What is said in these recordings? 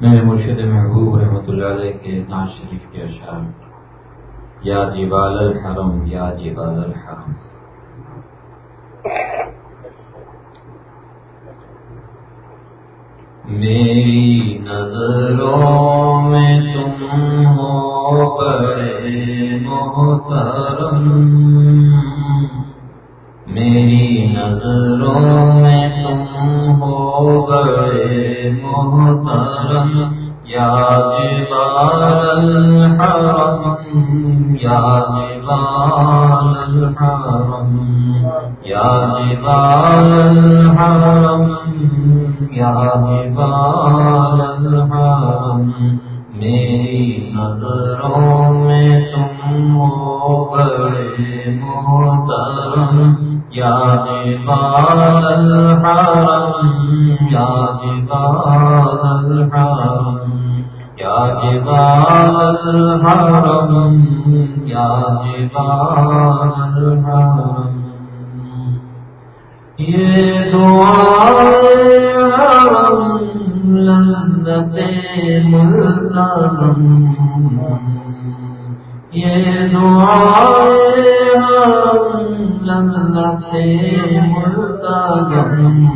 میرے مرشد محبوب رحمۃ اللہ علیہ کے ناز شریف کے اشعار یا جبال الحرم، یا جبال الحرم۔ میری نظروں میں تم ہو بڑے محترم۔ میری نظروں میں تم ہو بڑے محترم، یا جبال الحرم، یا جبال الحرم، یا جبال الحرم، یا جبال الحرم۔ میری نظروں میں تم ہو بڑے محترم یا جبال الحرم یا جبال الحرم یا جبال الحرم یا جبال الحرم یہ دعا لذت ملتظم یہ دعا لذت ملتظم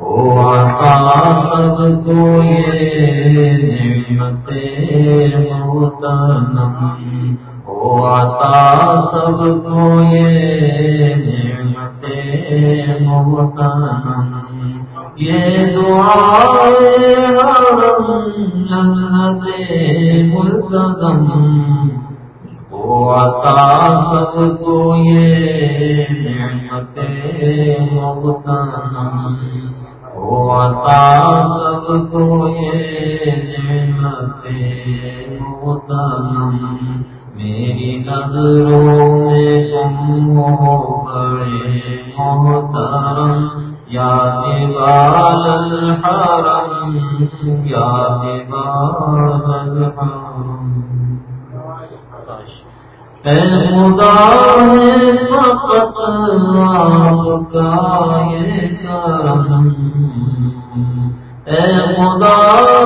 او عطا سب کو یہ نعمت محتنم او عطا سب کو یہ نعمت محتنم یہ دعا جنت ملتظم او عطا سب کو یہ نعمت محتنم او عطا سب کو یہ نعمت محتنم میری نظروں میں تم ہو بڑے محترم یا جبال الحرم یا جبال الحرم اے خدا ہے فقط آپ کا یہ کرم۔ اے خدا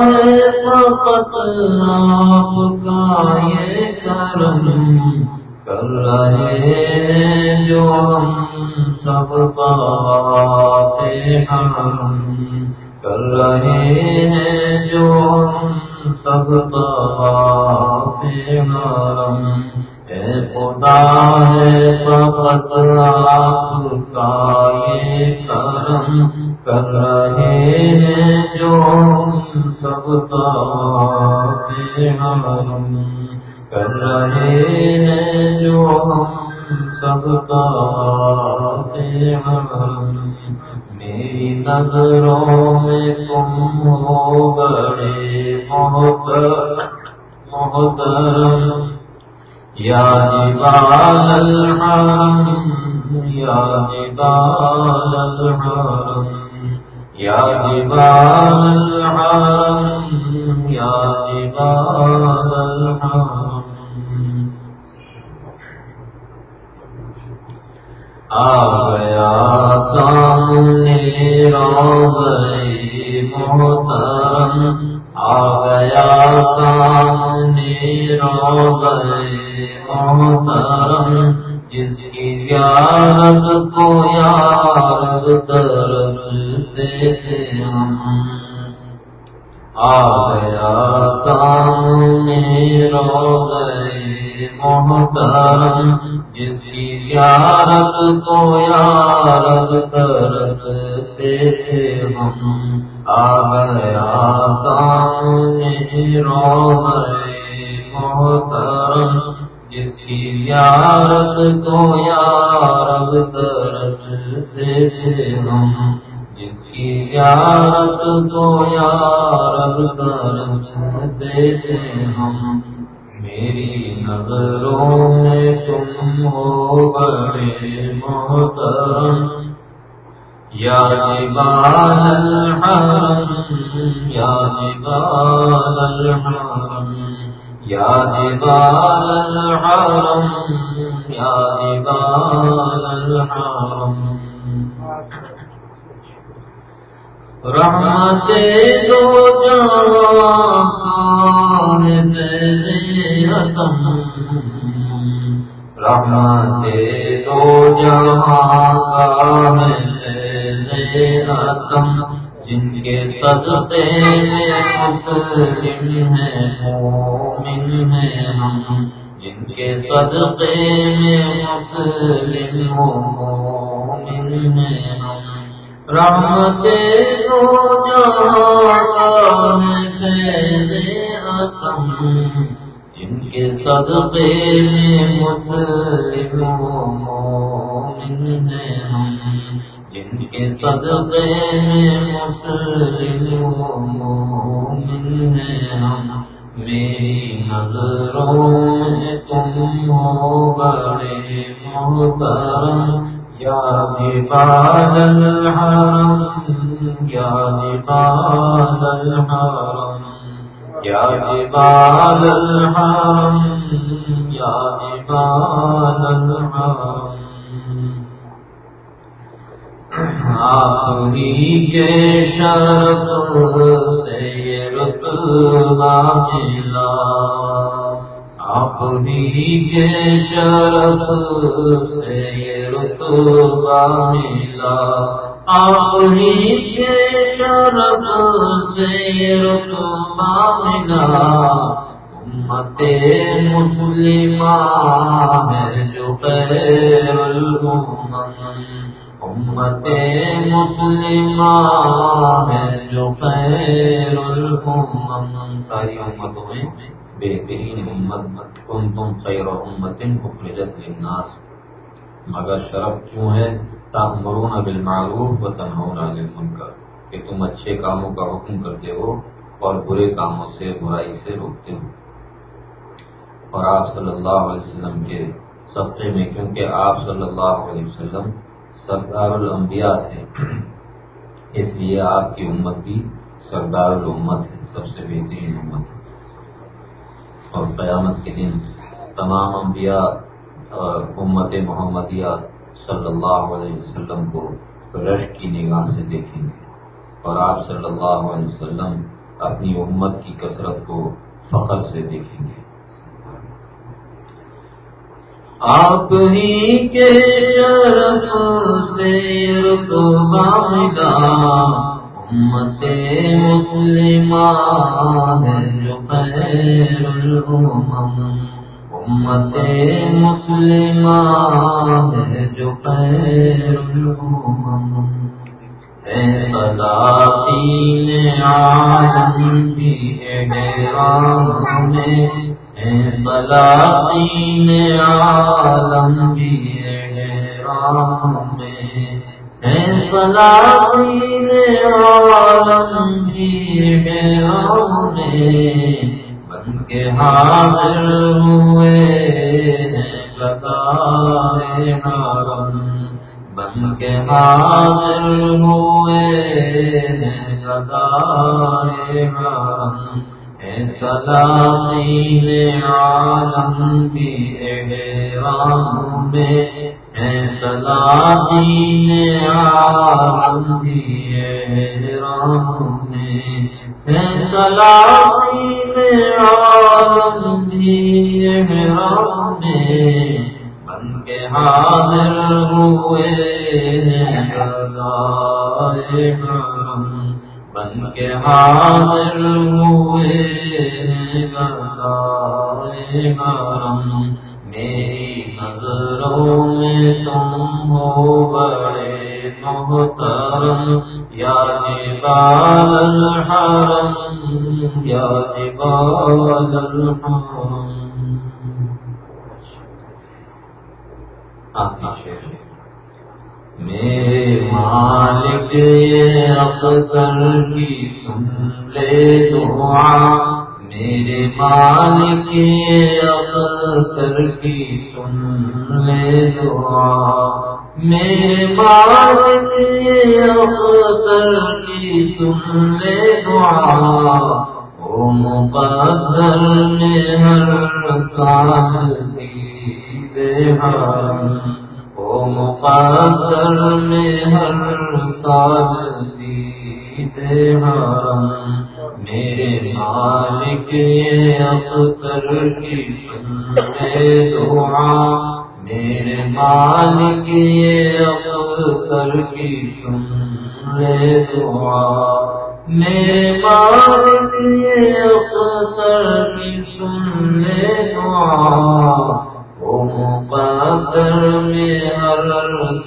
ہے فقط آپ کا یہ کرم۔ کر رہے ہیں جو ہم سب پاتے ہم کر رہے ہیں جو ہم سب پاتے ہم خدا ہے فقط آپ کا یہ کرم کر رہے ہیں جو سب پاتے ہم کر رہے ہیں جو سب پاتے ہم میری نظروں میں تم ہو بڑے محتر محترم یا جبال الحرم یا جبال الحرم یا جبال الحرم یا جبال الحرم آ گیا سامنے روزے محترم، آ گیا سامنے روزے محترم جس کی زیارت کو یار ترستے ہم آ گیا سامنے روزے محترم جس کی زیارت کو یار ترستے ہم آ گیا سامنے روزے محترم جس کی زیارت کو یار ترستے تھے ہم۔ جس کی زیارت کو یار ترستے تھے ہم۔ میری نظروں میں تم ہو بڑے محترم۔ یا جبال الحرم، یا جبال الحرم۔ یا جبال الحرم یا جبال الحرم. رحمت دو جہاں رحمت دو جہاں کا جن کے صدقے مسلم ہیں، مومن ہیں ہم۔ جن کے صدقے مسلم مومن ہیں ہم۔ رحمت دو جہاں جن کے صدقے مسلم مومن ہیں ہم۔ جن کے صدقے مسلم مومن ہیں ہم میری نظروں میں تم ہو بڑے محترم یا جبال الحرم یا جبال الحرم یا جبال الحرم یا جبال الحرم آپ ہی کے شرط سے یہ رتبہ ملا آپ ہی کے شرط سے یہ رتبہ ملا آپ ہی کے شرط سے یہ رتبہ ملا امت مسلمہ ہے جو خیر الامم۔ امت مسلمہ ہے جو خیر الامم ساری امتوں میں بہترین امت کن تم خیر و امت اخرجت للناس۔ مگر شرف کیوں ہے؟ تامرون بالمعروف و تنہون عن المنکر۔ کہ تم اچھے کاموں کا حکم کرتے ہو اور برے کاموں سے برائی سے روکتے ہو۔ اور آپ صلی اللہ علیہ وسلم کے صدقے میں، کیونکہ آپ صلی اللہ علیہ وسلم سردار الانبیاء تھے۔ اس لیے آپ کی امت بھی سردار الامت ہے، سب سے بہترین امت ہے۔ اور قیامت کے دن تمام انبیاء اور امت محمدیہ صلی اللہ علیہ وسلم کو رش کی نگاہ سے دیکھیں گے۔ اور آپ صلی اللہ علیہ وسلم اپنی امت کی کثرت کو فخر سے دیکھیں گے۔ آپ ہی کے شرف سے رتبہ ملا۔ امت مسلمہ ہے جو خیر الامم۔ امت مسلمہ ہے جو خیر الامم۔ اے سلاطین عالم بھی حیران میں سلاطین عالم بھی رام میں سلاطین عالم بھی رام میں بن کے حاضر ہوئے لگائے حرم بن کے حاضر ہوئے لگائے حرم سلاطین عالم بھی احرام میں ہے سلاطین عالم بھی احرام میں ہے سلاطین عالم بھی احرام میں بن کے حاضر ہوئے سلائے حرم بن کے حاضر ہوئے حرم میری نظروں میں تم ہو بڑے محترم، یا جبال الحرم، یا جبال الحرم۔ آخری شیر میرے مالک اختر کی سن لے دعا۔ میرے مالک اختر کی سن لے دعا۔ میرے مالک اختر کی سن لے دعا۔ او مقدر میں ہر سال کی دے حرم۔ مقدر میں ہر سال دید حرم میرے مالک یہ اختر کی سن دعا۔ میرے مالک یہ اختر کی سن دعا۔ میرے مالک یہ اختر کی سن دعا۔ مقدر میں ہر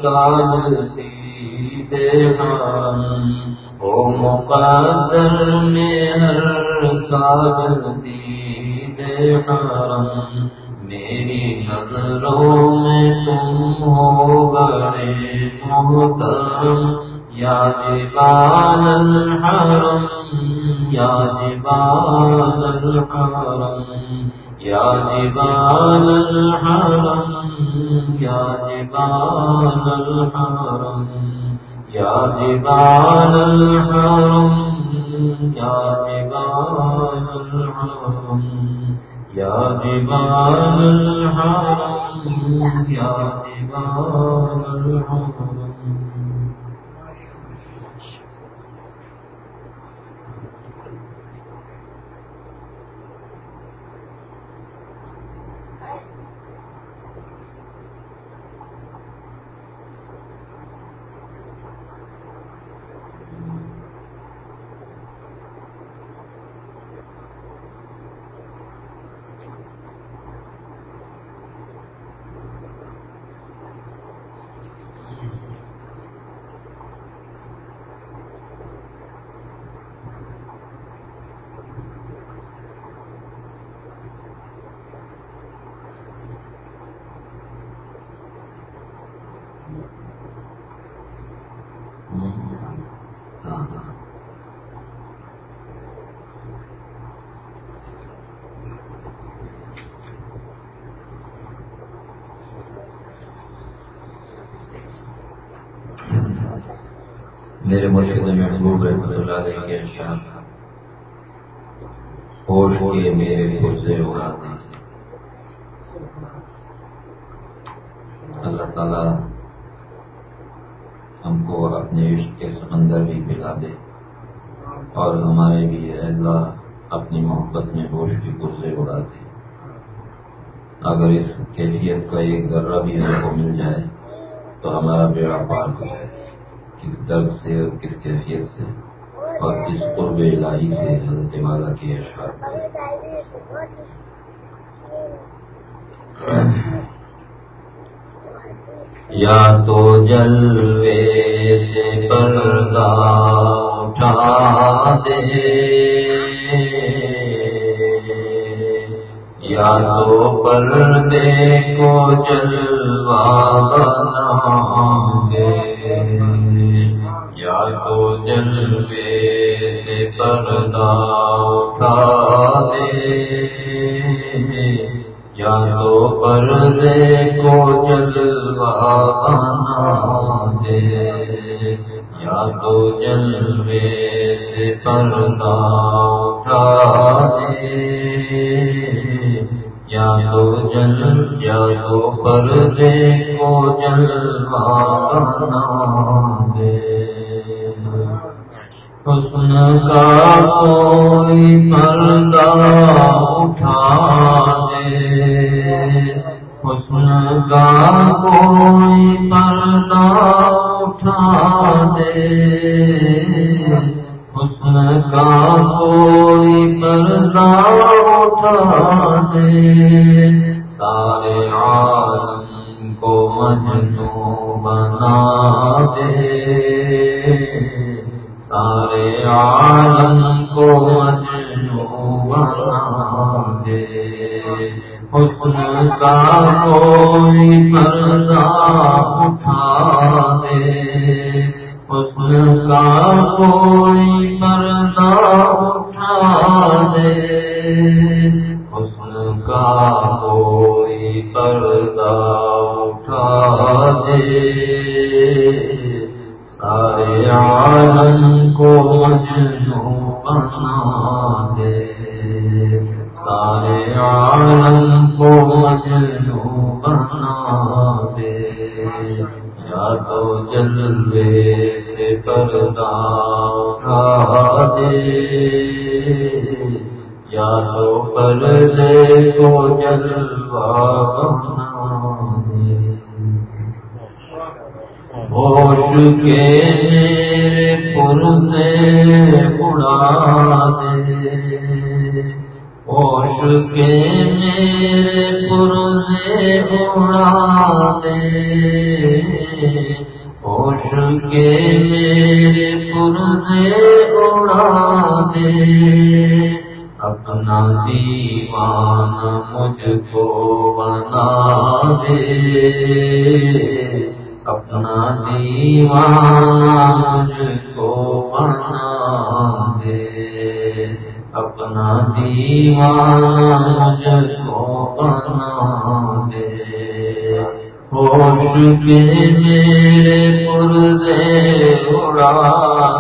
سال او مقدر میں ہر سال حرم میری نظروں میں تم ہو بڑے محترم۔ یا جبال الحرم، یا جبال الحرم۔ یا جبال الحرم یا جبال الحرم یا جبال الحرم یا جبال الحرم یا جبال الحرم یا جبال الحرم. میرے مرشد محبوب رحمت اللہ علیہ کے اشعار ہوش کے میرے گزے اڑا دیں اللہ تعالیٰ ہم کو اپنے عشق کے سمندر بھی پلا دے۔ اور ہمارے بھی اللہ اپنی محبت میں ہوش کی گزے اڑا دے اگر اس کیفیت کا ایک ذرہ بھی ہم کو مل جائے، تو ہمارا بیڑا پار ہو جائے۔ کس درد سے اور کس کیفیت سے اور کس قرب الہی سے حضرت والا کی اشعار یا تو جلوے سے پردہ اٹھا دے یا تو پردے کو جلوا بنا دے تو جلوے سے پردہ اٹھا دے یا تو پردے کو جلوا بنا دے یا تو جلوے سے پردہ اٹھا دے یا تو جل یا تو پردے کو جلوا بنا دے۔ حسن کا کوئی پردہ اٹھا دے۔ حسن کا کوئی پردہ اٹھا دے۔ حسن کا کوئی پردہ اٹھا دے۔ سارے عالم کو مجنو بنا دے۔ سارے عالم کو مجنو بنا دے حسن کا کوئی پردہ اٹھا دے حسن کا کوئی اپنا دیوان مجھ کو بنا دے، اپنا دیوان مجھ کو بنا دے، ہوش کے میرے پرزے اڑا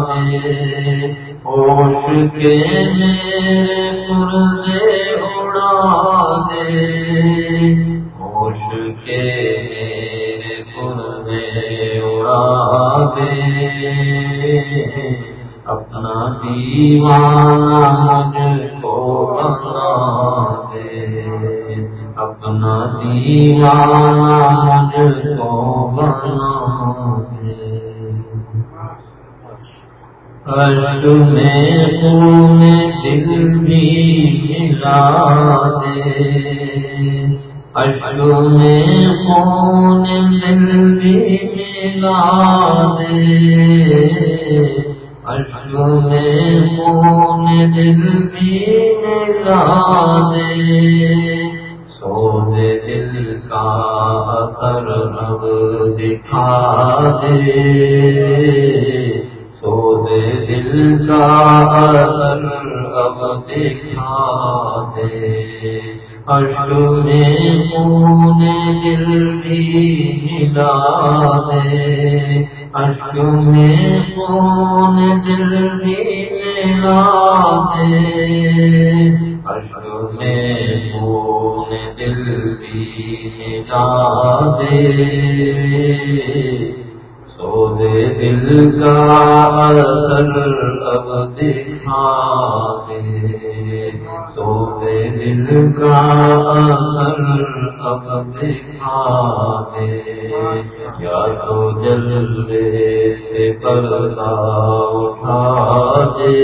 دے، ہوش کے میرے مجھ کو بنا میں دل بھی ملا دے اشک میں خون دل بھی ملا دے اشک میں خون دل بھی ملا دے سوز دل کا اثر اب دکھا دے سوز دل کا اثر اب دکھا دے اشک میں خون دل بھی ملا دے اشک میں خون دل بھی ملا دے اشک میں خون دل بھی دے سوزے دل کا اثر اب دکھا دے۔ سوزے دل کا اثر اب دکھا دے یا تو جلدے سے پردہ اٹھا دے۔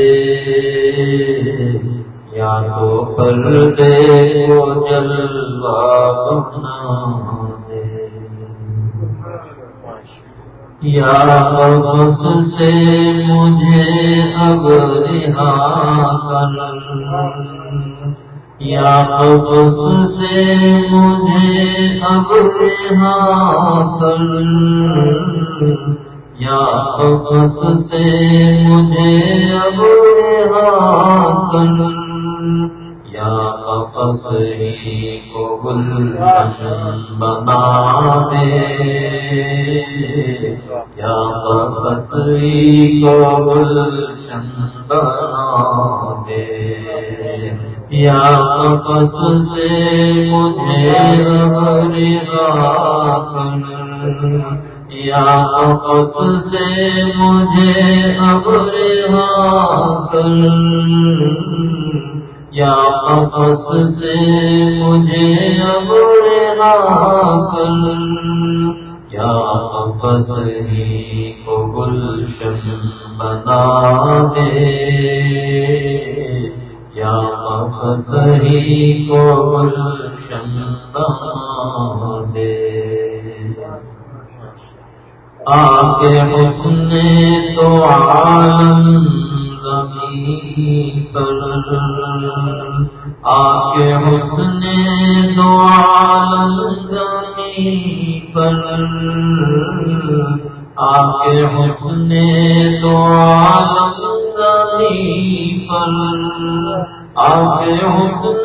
یا تو پردے کو جلوا بنا دے یا بس سے مجھے اب رہا کر یا بس سے مجھے اب رہا کر یا بس سے مجھے اب رہا کر یا بس کو گلشن بنا دے یا بس کو گلشن بنا دے یا بس سے مجھے رہا کر یا بس سے مجھے اب رہا کر یا آپس سے مجھے اب رہا کر یا آپس ہی کو گلشن بنا دے۔ یا آپس ہی کو گلشن بنا دے۔ آگے حسن تو عالم زمین پر کے حسن تو عالم پر پر۔ کے حسن تو عالم پر۔ آگے حسن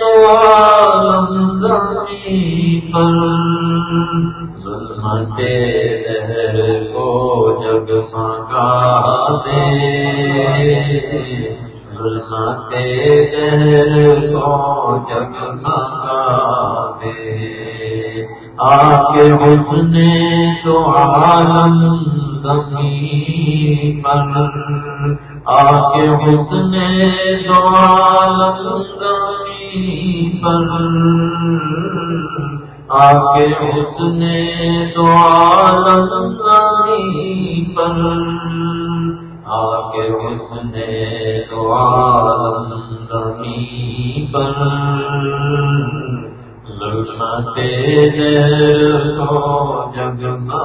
تو عالم زمین پر۔ ظلمت دہر کو جگمگا دے۔ ظلمت دہر کو جگمگا دے۔ آپ کے حسن تو عالم زمین پر۔ آپ کے حسن تو عالم زمین پر۔ آپ حسن پر۔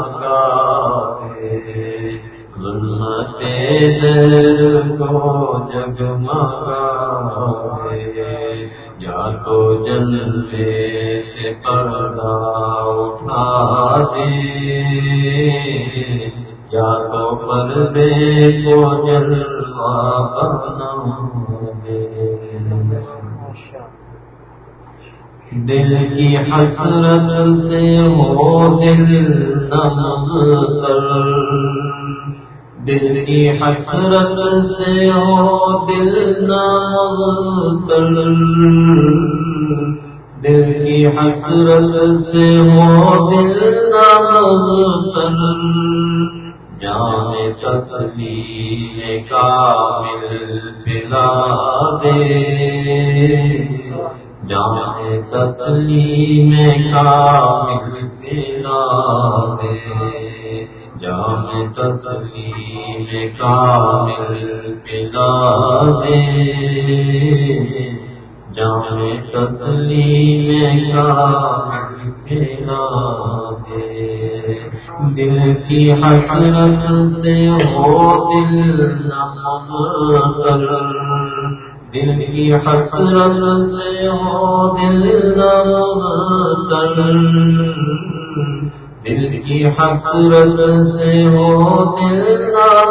حسن جگمگا ظلمت کو جگمگا یا تو سے پردہ اٹھا دے۔ یا تو پردے کو جلوہ بنا دل کی حسرت سے ہو دل نم کر۔ دل کی حسرت سے ہو دل نم کر دل کی حسرت سے ہو دل نم کر جان تصویر کامل پلا دے۔ جان تسلیم کامل پلا دے۔ جان تسلیم کامل پلا دے جان تسلیم کامل پلا دے دل کی حسرت سے ہو دل نم کر دل کی حسرت سے ہو دل کر دل کی حسرت سے ہو دل کر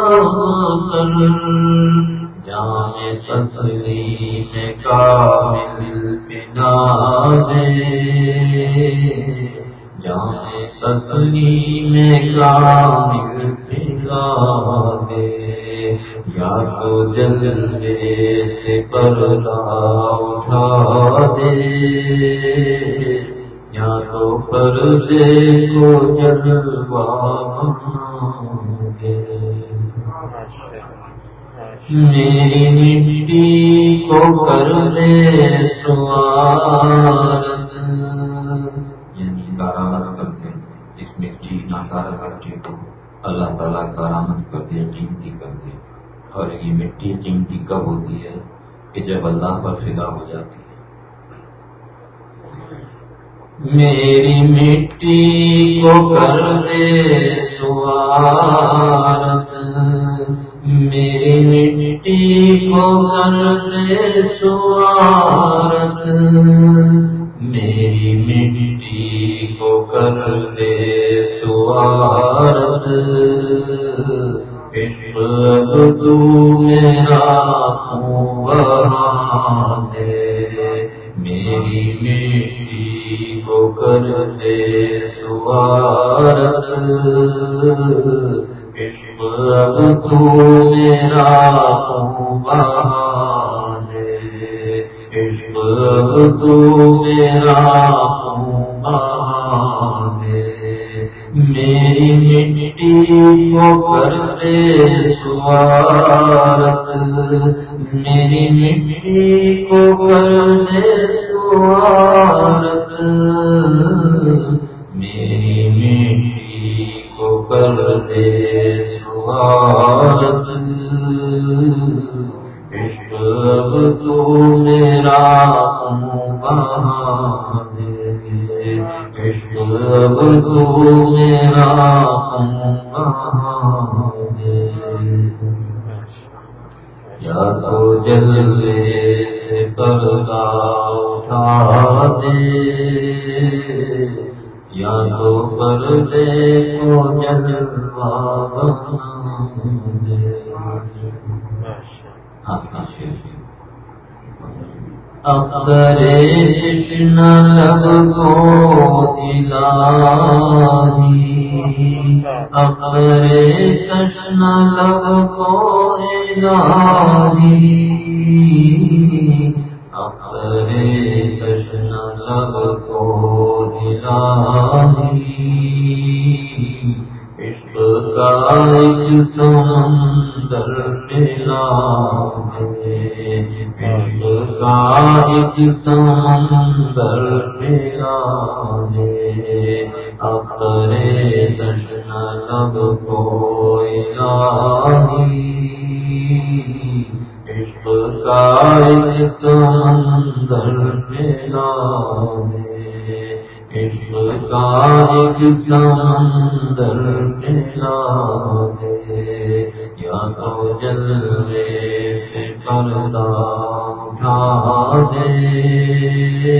جان تسلیم کامل پنا دے۔ جان تسلیم کامل پنا دے۔ یا تو جلدے سے پردہ اٹھا دے۔ یا تو پردے کو جلوا دے میری مٹی کو کر دے سوارت۔ یعنی کارآمد کرتے اس مٹی ناکار کرتی کو اللہ تعالیٰ کارآمد کر دے، قیمتی کر دے۔ اور یہ مٹی قیمتی کب ہوتی ہے؟ کہ جب اللہ پر فدا ہو جاتی ہے۔ میری مٹی کو کر دے سوارت۔ میری مٹی کو کر دے سوارت۔ میری مٹی کو کر دے سوارت۔ یا سے پردہ اٹھا دے یا تو پردے کو جلوا دے اکثر جشن لب کو دلاہی۔ اپنے کشن لب کو اپنے کشن لب کو عشق کا سمندر دلا کا ایک سمندر ملا اپنے دشن لب کو عشق کا ایک سمندر میرا ملا عشق کا ایک سمندر ملا دے۔ یا تو جلوے سے پردہ۔ اٹھا دے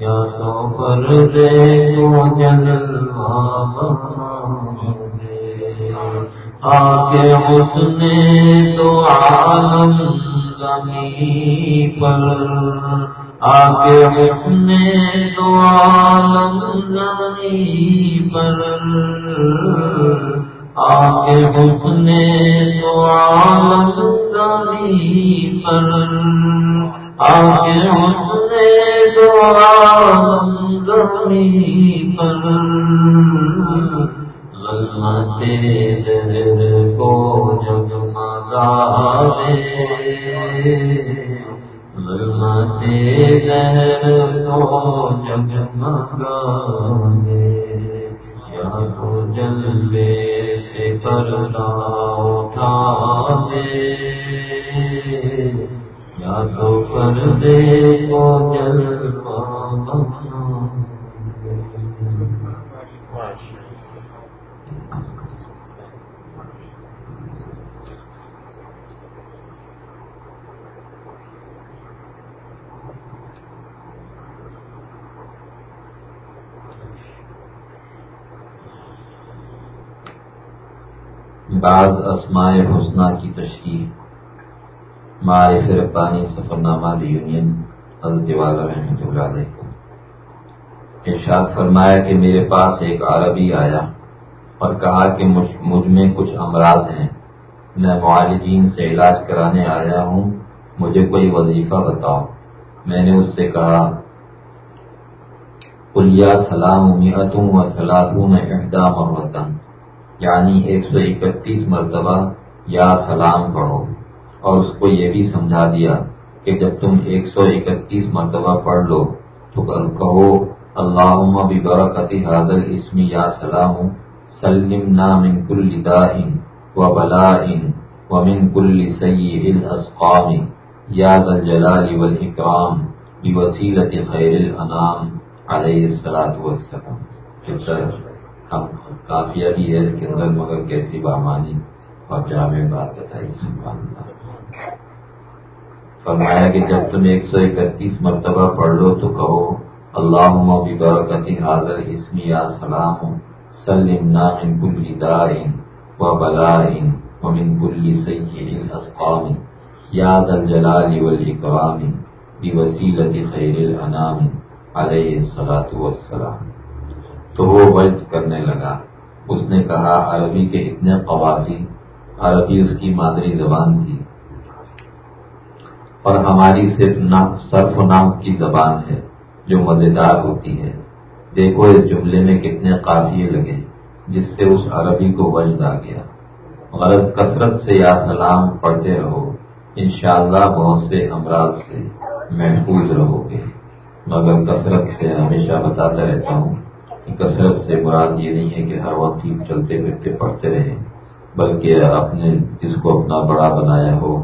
یا تو پردے کو جلوا دے آگے اس نے تو عالم زمین پر آگے اپنے تو عالم زمین پر آگے اپنے تو عالم زمین پر آگے اپنے تو عالم زمین پر ظلمت دل کو جگ مزا یا تو جلوے سے پردہ اٹھا دے یا تو پردے کو جلوہ۔ بعض اسماء حسنہ کی تشریح معرف ربانی سفر نامہ یونین حضرت والا رحمۃ اللہ علیہ۔ کو ارشاد فرمایا کہ میرے پاس ایک عربی آیا اور کہا کہ مجھ میں کچھ امراض ہیں۔ میں معالجین سے علاج کرانے آیا ہوں، مجھے کوئی وظیفہ بتاؤ۔ میں نے اس سے کہا کلیا سلام امیتوں و سلاطون احدام اور وطن یعنی ایک سو اکتیس مرتبہ یا سلام پڑھو۔ اور اس کو یہ بھی سمجھا دیا کہ جب تم ایک سو اکتیس مرتبہ پڑھ لو تو کہو اللہ بھی برکتی حاضر اسمی یا سلام، سلم نام کل دا و بلا ان و من کل سی الاسقام یاد الجلال والاکرام بوسیلت خیر الانام علیہ السلاۃ والسلام۔ ہم کافیہ بھی ہے اس کے اندر، مگر کیسی بامانی اور جامع بات بتائی، سبحان اللہ۔ فرمایا کہ جب تم ایک سو اکتیس مرتبہ پڑھ لو تو کہو اللہ بھی برکتی حاضر اسمی یا سلام، سلم من کل دائن و بلائن و من کل سید الاسقام یاد الجلال والاکرام بوسیلت خیر الانام، علیہ الصلاة والسلام۔ تو وہ وجد کرنے لگا۔ اس نے کہا، عربی کے اتنے قواسی عربی اس کی مادری زبان تھی۔ اور ہماری صرف نہ صرف نام کی زبان ہے، جو مزیدار ہوتی ہے۔ دیکھو اس جملے میں کتنے قافیے لگے، جس سے اس عربی کو وجد آ گیا۔ غرض کثرت سے یا سلام پڑھتے رہو، انشاءاللہ بہت سے امراض سے محفوظ رہو گے۔ مگر کثرت سے ہمیشہ بتاتا رہتا ہوں کثرت سے مراد یہ نہیں ہے کہ ہر وقت ہی چلتے پھرتے پڑھتے رہیں، بلکہ اپنے جس کو اپنا بڑا بنایا ہو،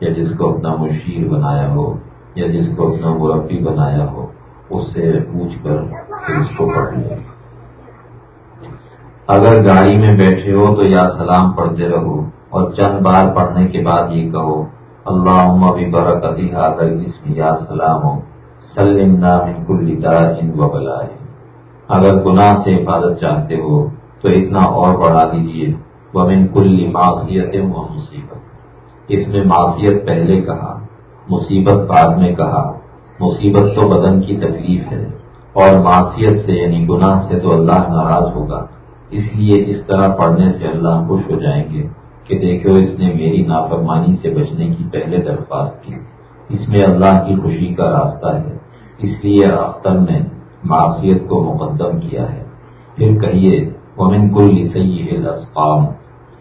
یا جس کو اپنا مشیر بنایا ہو، یا جس کو اپنا مربی بنایا ہو، اس سے پوچھ کر اس کو پڑھ لیں۔ اگر گاڑی میں بیٹھے ہو تو یا سلام پڑھتے رہو اور چند بار پڑھنے کے بعد یہ کہو اللہ ابھی برکتی حاضر اس میں یا سلام ہو سلم نام کل ان و بلائے اگر گناہ سے حفاظت چاہتے ہو، تو اتنا اور بڑھا دیجیے وہ من کل معاشیت و مصیبت۔ اس میں معاشیت پہلے کہا، مصیبت بعد میں کہا۔ مصیبت تو بدن کی تکلیف ہے۔ اور معاشیت سے یعنی گناہ سے تو اللہ ناراض ہوگا۔ اس لیے اس طرح پڑھنے سے اللہ خوش ہو جائیں گے کہ دیکھو، اس نے میری نافرمانی سے بچنے کی پہلے درخواست کی۔ اس میں اللہ کی خوشی کا راستہ ہے۔ اس لیے اختر نے معاشیت کو مقدم کیا ہے۔ پھر کہیے، ومن کل سی الاسقام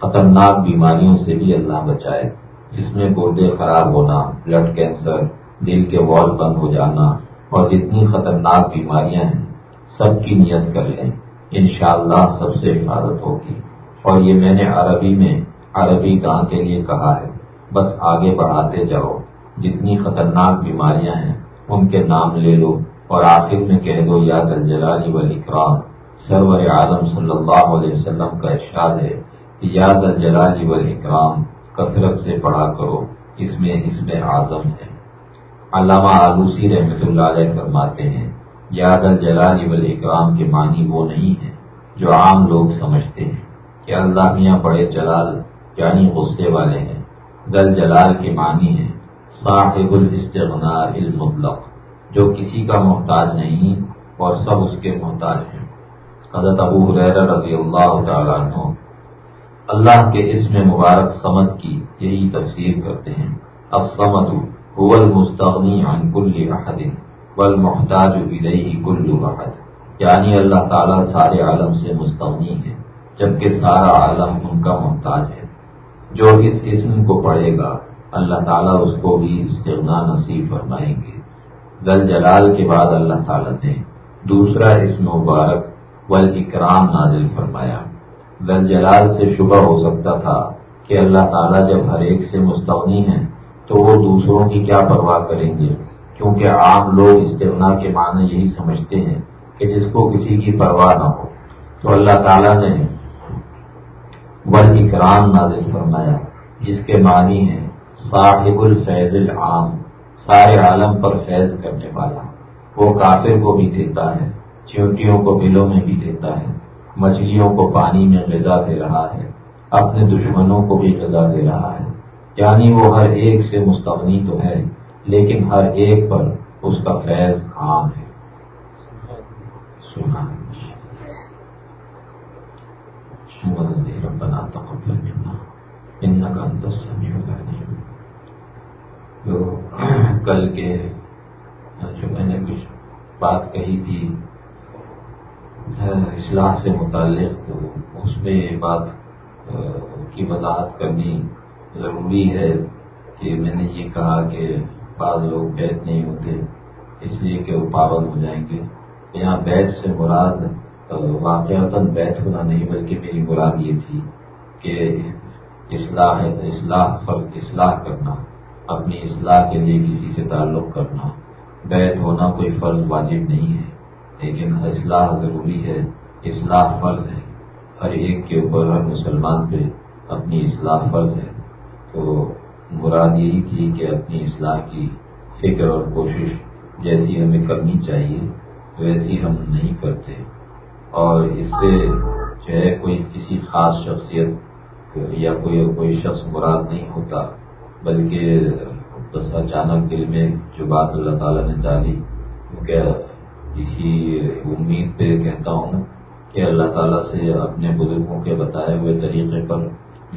خطرناک بیماریوں سے بھی اللہ بچائے، جس میں گردے خراب ہونا، بلڈ کینسر، دل کے وال بند ہو جانا اور جتنی خطرناک بیماریاں ہیں، سب کی نیت کر لیں۔ انشاءاللہ سب سے حفاظت ہوگی۔ اور یہ میں نے عربی میں عربی گاہ کے لیے کہا ہے، بس آگے بڑھاتے جاؤ۔ جتنی خطرناک بیماریاں ہیں، ان کے نام لے لو۔ اور آخر میں کہہ دو یاد الجلالی والاکرام سرور عالم صلی اللہ علیہ وسلم کا ارشاد ہے یاد الجلالی والاکرام کثرت سے پڑھا کرو، اس میں اس میں اعظم ہے۔ علامہ آلوسی رحمۃ اللہ علیہ فرماتے ہیں یاد الجلال والاکرام کے معنی وہ نہیں ہے جو عام لوگ سمجھتے ہیں کہ اللہ میاں بڑے جلال یعنی غصے والے ہیں۔ دل جلال کے معنی ہے صاحب الاستغناء المطلق۔ جو کسی کا محتاج نہیں اور سب اس کے محتاج ہیں۔ حضرت ابو حریر رضی اللہ تعالیٰ عنہ اللہ کے اسم مبارک سمد کی یہی تفسیر کرتے ہیں۔ السمد هو المستغنی عن كل احد والمحتاج الیہ کل احد یعنی اللہ تعالیٰ سارے عالم سے مستغنی ہے، جبکہ سارا عالم ان کا محتاج ہے۔ جو اس اسم کو پڑھے گا، اللہ تعالیٰ اس کو بھی استغنا نصیب فرمائیں گے۔ دل جلال کے بعد اللہ تعالیٰ نے دوسرا اسم مبارک ول اکرام نازل فرمایا۔ دل جلال سے شبہ ہو سکتا تھا کہ اللہ تعالیٰ جب ہر ایک سے مستغنی ہیں تو وہ دوسروں کی کیا پرواہ کریں گے؟ کیونکہ عام لوگ استغنا کے معنی یہی سمجھتے ہیں کہ جس کو کسی کی پرواہ نہ ہو۔ تو اللہ تعالیٰ نے ول اکرام نازل فرمایا، جس کے معنی ہے صاحب الفیض العام۔ سارے عالم پر فیض کرنے والا۔ وہ کافر کو بھی دیتا ہے، چیونٹیوں کو بلوں میں بھی دیتا ہے، مچھلیوں کو پانی میں غذا دے رہا ہے، اپنے دشمنوں کو بھی غذا دے رہا ہے۔ یعنی وہ ہر ایک سے مستغنی تو ہے، لیکن ہر ایک پر اس کا فیض عام ہے۔ سنا بنا جو کل کے جو میں نے کچھ بات کہی تھی، اصلاح سے متعلق، تو اس میں یہ بات کی وضاحت کرنی ضروری ہے کہ میں نے یہ کہا کہ بعض لوگ بیت نہیں ہوتے، اس لیے کہ وہ پابند ہو جائیں گے۔ یہاں بیت سے مراد واقعات بیت ہونا نہیں، بلکہ میری مراد یہ تھی کہ اصلاح اصلاح فرق اصلاح کرنا۔ اپنی اصلاح کے لیے کسی سے تعلق کرنا بیت ہونا کوئی فرض واجب نہیں ہے، لیکن اصلاح ضروری ہے، اصلاح فرض ہے۔ ہر ایک کے اوپر ہر مسلمان پہ اپنی اصلاح فرض ہے۔ تو مراد یہی تھی کہ اپنی اصلاح کی فکر اور کوشش جیسی ہمیں کرنی چاہیے، ویسی ہم نہیں کرتے۔ اور اس سے جو ہے کوئی کسی خاص شخصیت یا کوئی کوئی شخص مراد نہیں ہوتا۔ بلکہ بس اچانک دل میں جو بات اللہ تعالیٰ نے ڈالی، وہ کیا اسی امید پہ کہتا ہوں کہ اللہ تعالیٰ سے اپنے بزرگوں کے بتائے ہوئے طریقے پر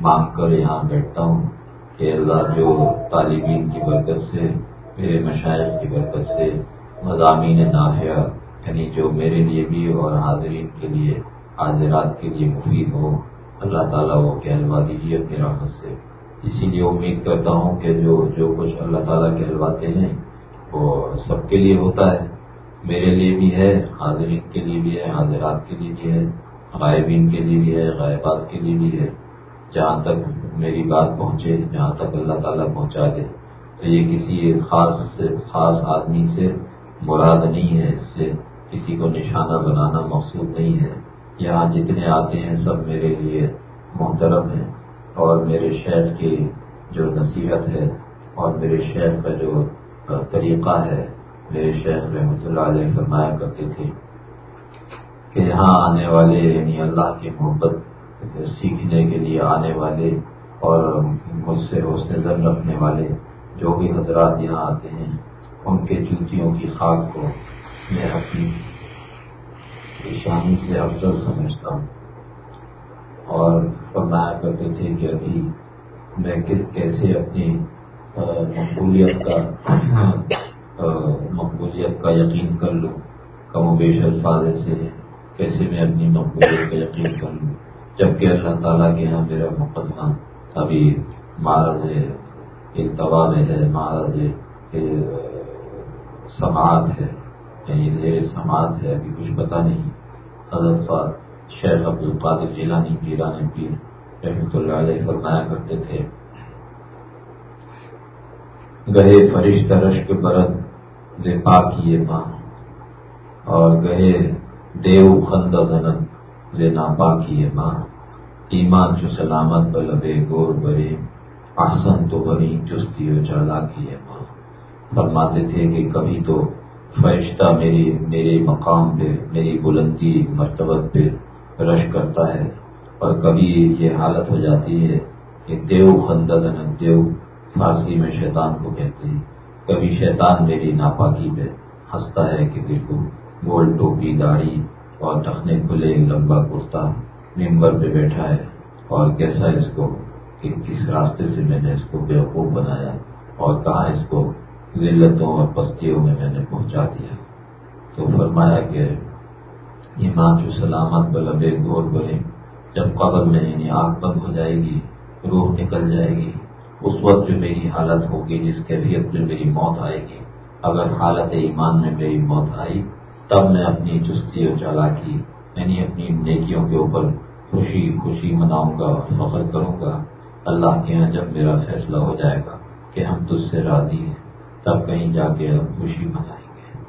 مانگ کر یہاں بیٹھتا ہوں کہ اللہ جو طالبین کی برکت سے، میرے مشاعر کی برکت سے مضامین نافیہ یعنی جو میرے لیے بھی اور حاضرین کے لیے، حاضرات کے لیے مفید ہو، اللہ تعالیٰ وہ کہلوا دیجیے اپنی راحت سے۔ اسی لیے امید کرتا ہوں کہ جو جو کچھ اللہ تعالیٰ کہلواتے ہیں وہ سب کے لیے ہوتا ہے۔ میرے لیے بھی ہے، حاضرین کے لیے بھی ہے، حاضرات کے لیے بھی ہے، غائبین کے لیے بھی ہے، غائبات کے لیے بھی ہے۔ جہاں تک میری بات پہنچے، جہاں تک اللہ تعالیٰ پہنچا دے۔ تو یہ کسی خاص سے، خاص آدمی سے مراد نہیں ہے، اس سے کسی کو نشانہ بنانا مقصود نہیں ہے۔ یہاں جتنے آتے ہیں، سب میرے لیے محترم ہیں۔ اور میرے شہر کی جو نصیحت ہے اور میرے شہر کا جو طریقہ ہے، میرے شیخ رحمۃ اللہ علیہ فرمایا کرتے تھے کہ یہاں آنے والے یعنی اللہ کی محبت سیکھنے کے لیے آنے والے اور مجھ سے حوصلے زن رکھنے والے جو بھی حضرات یہاں آتے ہیں، ان کے جوتیوں کی خاک کو میں اپنی شانی سے افضل سمجھتا ہوں۔ اور فرمایا کرتے تھے کہ ابھی میں کس کیسے اپنی مقبولیت کا مقبولیت کا یقین کر لوں، کم و بیش الفاظ سے کیسے میں اپنی مقبولیت کا یقین کر لوں؟ جبکہ اللہ تعالیٰ کے یہاں میرا مقدمہ ابھی مہاراج التوا میں ہے مہاراج سماعت ہے یعنی زیر سماعت ہے، ابھی کچھ پتا نہیں۔ حضرت شیخ عبد القادر جیلانی پیران پیر رحمۃ اللہ علیہ فرمایا کرتے تھے، گہے فرشت رشک برد زے پاکی ماں، اور گہے دیو خند زنت زے ناپاکی ماں۔ ایمان جو سلامت بلبے گور برے، احسن تو بری چستی و چالا کی ہے ماں۔ فرماتے تھے کہ کبھی تو فرشتہ میری، میرے مقام پہ، میری بلندی، مرتبت پہ رش کرتا ہے اور کبھی یہ حالت ہو جاتی ہے کہ دیو خندن دیو فارسی میں شیطان کو کہتے ہیں۔ کبھی شیطان میری ناپاکی پہ ہنستا ہے کہ بالکل گول ٹوپی داڑھی اور ٹخنے کھلے لمبا کرتا ممبر پہ بیٹھا ہے اور کیسا اس کو کہ کس راستے سے میں نے اس کو بیوقوف بنایا اور کہاں اس کو ذلتوں اور پستیوں میں میں نے پہنچا دیا۔ تو فرمایا کہ ایمان جو سلامت بلبے گور بولے جب قبر میں یعنی آنکھ بند ہو جائے گی، روح نکل جائے گی، اس وقت جو میری حالت ہوگی، جس کیفیت میں میری موت آئے گی، اگر حالت ایمان میں میری موت آئی، تب میں اپنی چستی اور چالاکی یعنی اپنی نیکیوں کے اوپر خوشی خوشی مناؤں گا اور فخر کروں گا۔ اللہ کے یہاں جب میرا فیصلہ ہو جائے گا کہ ہم تجھ سے راضی ہیں، تب کہیں جا کے ہم خوشی منائیں گے۔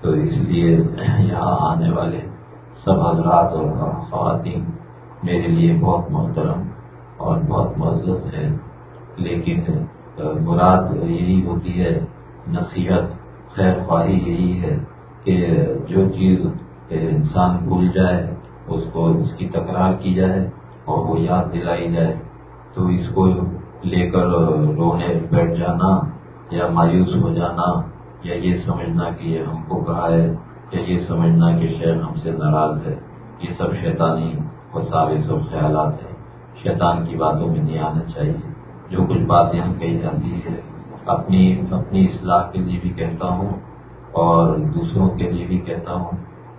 تو اس لیے یہاں آنے والے سب حضرات اور خواتین میرے لیے بہت محترم اور بہت معزز ہے لیکن مراد یہی ہوتی ہے، نصیحت، خیر خواہی یہی ہے کہ جو چیز انسان بھول جائے، اس کو اس کی تکرار کی جائے اور وہ یاد دلائی جائے۔ تو اس کو لے کر رونے بیٹھ جانا یا مایوس ہو جانا یا یہ سمجھنا کہ یہ ہم کو کہا ہے یا یہ سمجھنا کہ شیخ ہم سے ناراض ہے، یہ سب شیطانی وساوس و خیالات ہیں۔ شیطان کی باتوں میں نہیں آنا چاہیے۔ جو کچھ باتیں ہم کہی جاتی ہے اپنی اپنی اصلاح کے لیے بھی کہتا ہوں اور دوسروں کے لیے بھی کہتا ہوں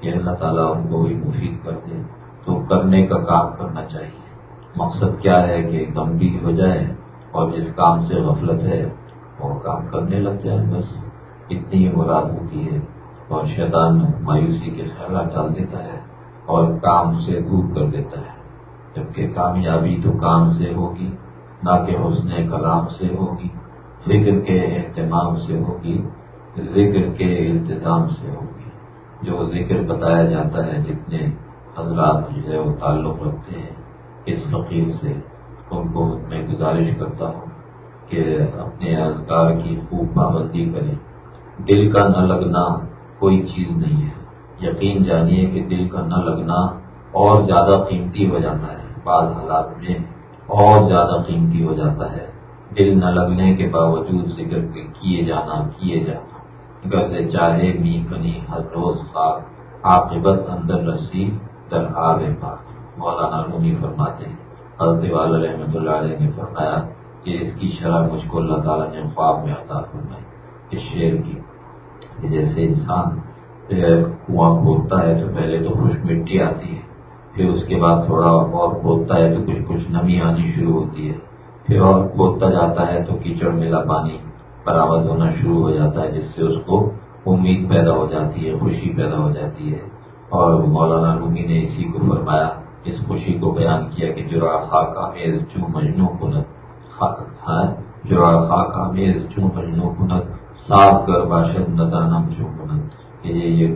کہ اللہ تعالیٰ ان کو بھی مفید کر دے۔ تو کرنے کا کام کرنا چاہیے۔ مقصد کیا ہے کہ دم بھی ہو جائے اور جس کام سے غفلت ہے، وہ کام کرنے لگ جائے۔ بس اتنی ہی مراد ہوتی ہے۔ اور شیطان مایوسی کے خیالات ڈال دیتا ہے اور کام سے دور کر دیتا ہے۔ جبکہ کامیابی تو کام سے ہوگی، نہ کہ حسن کلام سے ہوگی فکر کے اہتمام سے ہوگی، ذکر کے التظام سے ہوگی۔ جو ذکر بتایا جاتا ہے، جتنے حضرات جو ہے وہ تعلق رکھتے ہیں، اس فقیر سے ان کو میں گزارش کرتا ہوں کہ اپنے اذکار کی خوب پابندی کریں۔ دل کا نہ لگنا کوئی چیز نہیں ہے۔ یقین جانیے کہ دل کا نہ لگنا اور زیادہ قیمتی ہو جاتا ہے۔ بعض حالات میں اور زیادہ قیمتی ہو جاتا ہے۔ دل نہ لگنے کے باوجود ذکر کیے جانا کیے جانا۔ گھر سے چاہے می کنی ہر روز خاک آپ اندر رسی در آب پاک۔ مولانا رومی فرماتے ہیں، حضرت والا رحمۃ اللہ علیہ نے فرمایا کہ اس کی شرح مجھ کو اللہ تعالیٰ نے خواب میں عطا فرمائی۔ اس شعر کی کہ جیسے انسان کنواں کھودتا ہے تو پہلے تو خوش مٹی آتی ہے، پھر اس کے بعد تھوڑا اور کھودتا ہے تو کچھ کچھ نمی آنی شروع ہوتی ہے۔ پھر اور کھودتا جاتا ہے تو کیچڑ ملا پانی برآمد ہونا شروع ہو جاتا ہے، جس سے اس کو امید پیدا ہو جاتی ہے، خوشی پیدا ہو جاتی ہے۔ اور مولانا رومی نے اسی کو فرمایا، اس خوشی کو بیان کیا کہ جرا خاک آمیز چو مجنو کنت ہاں؟ جرا خاک آمیز چو مجنو کنت صاف کر باشد ندانم چو کنت یہ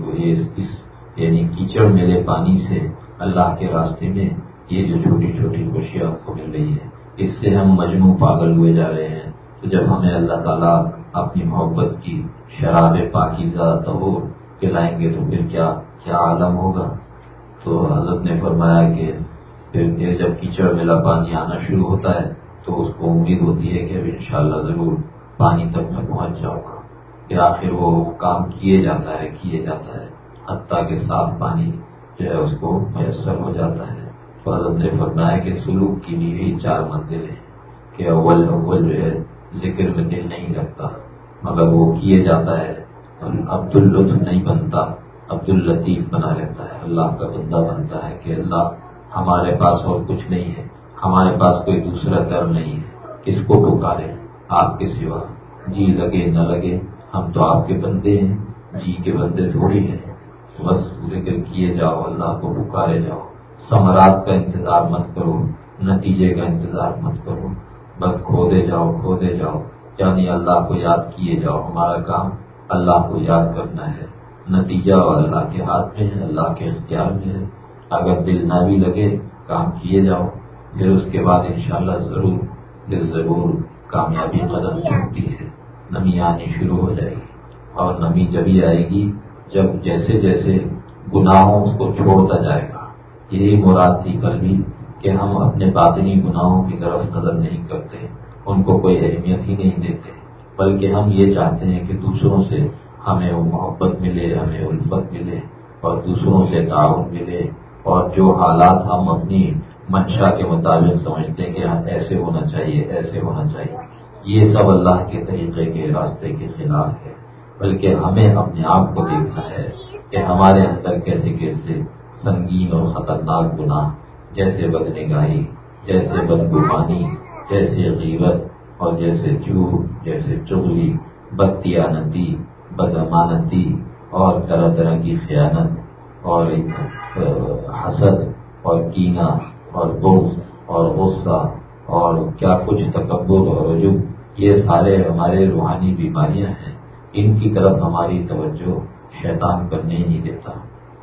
اس یعنی کیچڑ میرے پانی سے اللہ کے راستے میں یہ جو چھوٹی چھوٹی خوشیاں کو مل رہی ہے اس سے ہم مجموع پاگل ہوئے جا رہے ہیں۔ تو جب ہمیں اللہ تعالیٰ اپنی محبت کی شراب پاکیزہ تہور پلائیں گے تو پھر کیا کیا عالم ہوگا؟ تو حضرت نے فرمایا کہ پھر جب کیچڑ میلا پانی آنا شروع ہوتا ہے تو اس کو امید ہوتی ہے کہ اب انشاءاللہ ضرور پانی تک میں پہنچ جاؤں گا۔ پھر آخر وہ کام کیے جاتا ہے، کیے جاتا ہے۔ حتیٰ کہ صاف پانی جو ہے اس کو میسر ہو جاتا ہے۔ تو حضرت نے فرمایا کہ سلوک کی بھی یہی چار منزلیں کہ اول اول جو ہے ذکر میں دل نہیں لگتا، مگر وہ کیے جاتا ہے عبد الطف نہیں بنتا، عبد الطیف بنا لیتا ہے۔ اللہ کا بندہ بنتا ہے کہ اللہ ہمارے پاس اور کچھ نہیں ہے، ہمارے پاس کوئی دوسرا در نہیں ہے۔ کس کو پکارے؟ آپ کے سوا۔ جی لگے، نہ لگے ہم تو آپ کے بندے ہیں جی کے بندے تھوڑی ہیں۔ بس ذکر کیے جاؤ، اللہ کو پکارے جاؤ۔ سمراٹ کا انتظار مت کرو، نتیجے کا انتظار مت کرو۔ بس کھودے جاؤ کھودے جاؤ۔ یعنی اللہ کو یاد کیے جاؤ، ہمارا کام اللہ کو یاد کرنا ہے۔ نتیجہ اللہ کے ہاتھ میں ہے، اللہ کے اختیار میں ہے۔ اگر دل نہ بھی لگے، کام کیے جاؤ۔ پھر اس کے بعد انشاءاللہ ضرور، دل ضرور کامیابی قدم چلتی ہے۔ نمی آنی شروع ہو جائے گی اور نمی جبھی آئے گی، جب جیسے جیسے گناہوں اس کو چھوڑتا جائے گا، یہی مراد تھی کل بھی کہ ہم اپنے باطنی گناہوں کی طرف نظر نہیں کرتے، ان کو کوئی اہمیت ہی نہیں دیتے، بلکہ ہم یہ چاہتے ہیں کہ دوسروں سے ہمیں وہ محبت ملے، ہمیں الفت ملے اور دوسروں سے تعاون ملے۔ اور جو حالات ہم اپنی منشا کے مطابق سمجھتے ہیں کہ ہاں، ایسے ہونا چاہیے، ایسے ہونا چاہیے۔ یہ سب اللہ کے طریقے کے راستے کے خلاف ہے، بلکہ ہمیں اپنے آپ کو دیکھنا ہے کہ ہمارے اندر کیسے کیسے سنگین اور خطرناک گناہ، جیسے بد نگاہی جیسے بدگمانی، جیسے غیبت اور جیسے جھوٹ، جیسے چغلی بدیانتی بدامانتی اور طرح طرح کی خیانت اور حسد اور کینہ اور بغض اور غصہ اور کیا کچھ تکبر اور رجوع؟ یہ سارے ہمارے روحانی بیماریاں ہیں۔ ان کی طرف ہماری توجہ شیطان کرنے نہیں دیتا۔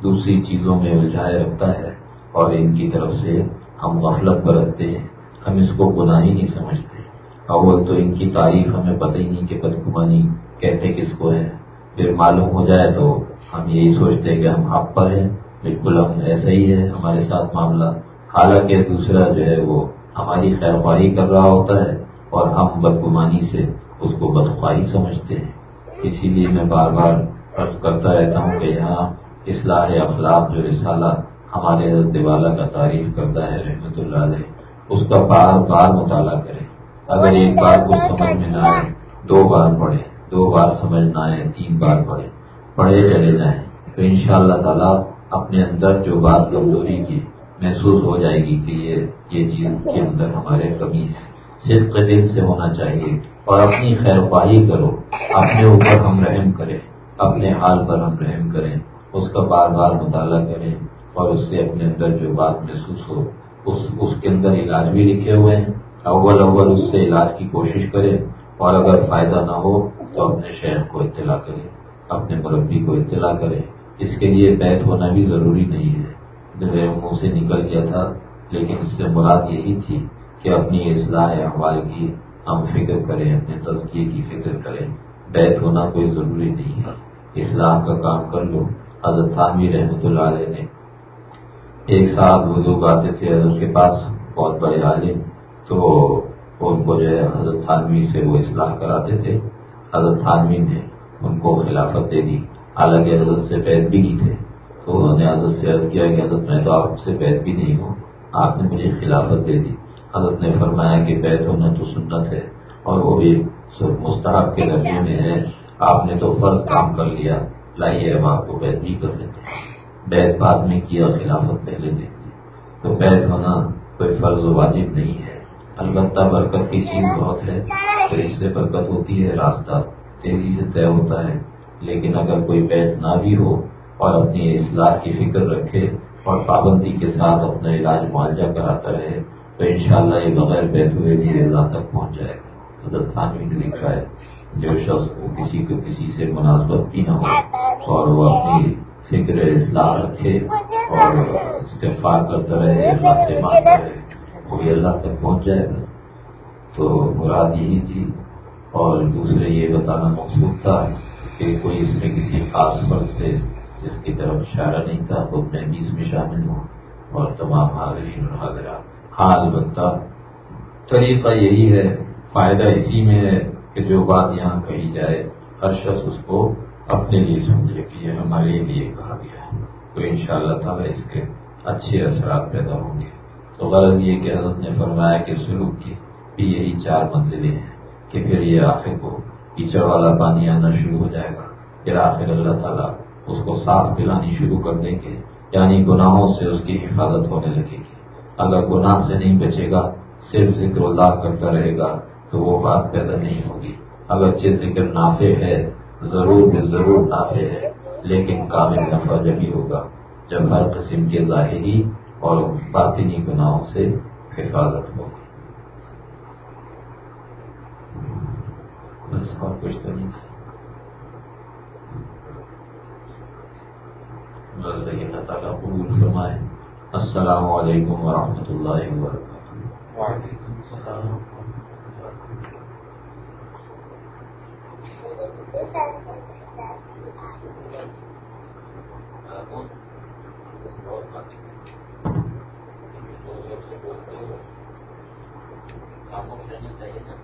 دوسری چیزوں میں الجھائے رکھتا ہے اور ان کی طرف سے ہم غفلت برتتے ہیں۔ ہم اس کو گناہ ہی نہیں سمجھتے۔ اول تو ان کی تعریف ہمیں پتہ ہی نہیں کہ بدگمانی کہتے کس کو ہے۔ پھر معلوم ہو جائے تو ہم یہی سوچتے ہیں کہ ہم آپ پر ہیں۔ بالکل ہم ایسا ہی ہے ہمارے ساتھ معاملہ۔ حالانکہ دوسرا جو ہے وہ ہماری خیر خواہی کر رہا ہوتا ہے اور ہم بدگمانی سے اس کو بدخواہی سمجھتے ہیں۔ اسی لیے میں بار بار عرض کرتا رہتا ہوں کہ یہاں اصلاح اخلاق جو رسالہ ہمارے حضرت والا کا تعریف کرتا ہے، رحمت اللہ علیہ، اس کا بار بار مطالعہ کریں۔ اگر ایک بار کچھ سمجھ میں نہ آئے، دو بار پڑھے دو بار سمجھ نہ آئے، تین بار پڑھے پڑھے چلے جائیں۔ تو ان شاء اللہ تعالیٰ اپنے اندر جو بات کمزوری کی محسوس ہو جائے گی کہ یہ یہ چیز کے اندر ہمارے کمی ہے۔ صرف دل سے ہونا چاہیے اور اپنی خیر خواہی کرو۔ اپنے اوپر ہم رحم کریں، اپنے حال پر ہم رحم کریں، اس کا بار بار مطالعہ کریں اور اس سے اپنے اندر جو بات محسوس ہو، اس اس کے اندر علاج بھی لکھے ہوئے ہیں۔ اول اول اس سے علاج کی کوشش کریں اور اگر فائدہ نہ ہو تو اپنے شہر کو اطلاع کریں، اپنے مربی کو اطلاع کریں۔ اس کے لیے بیت ہونا بھی ضروری نہیں ہے۔ میرے منہ سے نکل گیا تھا، لیکن اس سے مراد یہی تھی کہ اپنی اصلاح احوال کی ہم فکر کریں، اپنے تزکیے کی فکر کریں۔ بیت ہونا کوئی ضروری نہیں ہے۔ اصلاح کا کام کر لو۔ حضرت تھانوی رحمۃ اللہ علیہ نے ایک ساتھ وہ لوگ آتے تھے، حضرت کے پاس بہت بڑے عالم، تو ان کو جو ہے حضرت تھانوی سے وہ اصلاح کراتے تھے۔ حضرت تھانوی نے ان کو خلافت دے دی۔ حالانکہ حضرت سے بیت بھی نہیں تھے۔ تو انہوں نے حضرت سے عرض کیا کہ حضرت میں تو آپ سے بیت بھی نہیں ہوں۔ آپ نے مجھے خلافت دے دی۔ حضرت نے فرمایا کہ بیت ہونا تو سنت ہے اور وہ بھی مستحب کے درجے میں ہے۔ آپ نے تو فرض کام کر لیا۔ لائیے اب آپ کو بیت بھی کر لیتے بیت بعد میں کیا خلافت پہلے دے دی تو بیت ہونا کوئی فرض و واجب نہیں ہے۔ البتہ برکت کی چیز بہت ہے۔ تو اس سے برکت ہوتی ہے، راستہ تیزی سے طے ہوتا ہے۔ لیکن اگر کوئی بیت نہ بھی ہو اور اپنی اصلاح کی فکر رکھے اور پابندی کے ساتھ اپنا علاج معالجہ کراتا رہے تو انشاءاللہ یہ بغیر بیت ہوئے بھی اللہ تک پہنچ جائے گا۔ حضرت خانوی نے لکھا ہے جو شخص کسی کو کسی سے مناسبت بھی نہ ہو اور وہ اپنی فکر اصلاح رکھے اور استفار کرتا رہے، اللہ سے مانگتا رہے، وہ بھی اللہ تک پہنچ جائے گا۔ تو مراد یہی تھی اور دوسرے یہ بتانا مقصود تھا کہ کوئی اس میں کسی خاص فرق سے جس کی طرف اشارہ نہیں تھا تو میں بیس میں شامل ہوں اور تمام حاضرین اور حاضرات ہاں البتہ طریقہ یہی ہے، فائدہ اسی میں ہے کہ جو بات یہاں کہی جائے، ہر شخص اس کو اپنے لیے سمجھے کہ یہ ہمارے لیے کہا گیا ہے۔ تو ان شاء اللہ تعالیٰ اس کے اچھے اثرات پیدا ہوں گے۔ تو غرض یہ کہ حضرت نے فرمایا کہ سلوک کی بھی یہی چار منزلیں ہیں کہ پھر یہ آخر کو کیچڑ والا پانی آنا شروع ہو جائے گا۔ پھر آخر اللہ تعالیٰ اس کو صاف پلانی شروع کر دیں گے یعنی گناہوں سے اس کی حفاظت ہونے لگے گی۔ اگر گناہ سے نہیں بچے گا، صرف ذکر اللہ کرتا رہے گا، تو وہ بات پیدا نہیں ہوگی۔ اگرچہ ذکر نافع ہے، ضرور ضرور نافع ہے، لیکن کامل نفع جبھی ہوگا، جب ہر قسم کے ظاہری اور باطنی گناہوں سے حفاظت ہوگی۔ بس اور کچھ تو نہیں اللہ تعالیٰ قبول فرمائے۔ السلام علیکم ورحمۃ اللہ وبرکاتہ۔ وعلیکم السلام رہنا چاہیے نا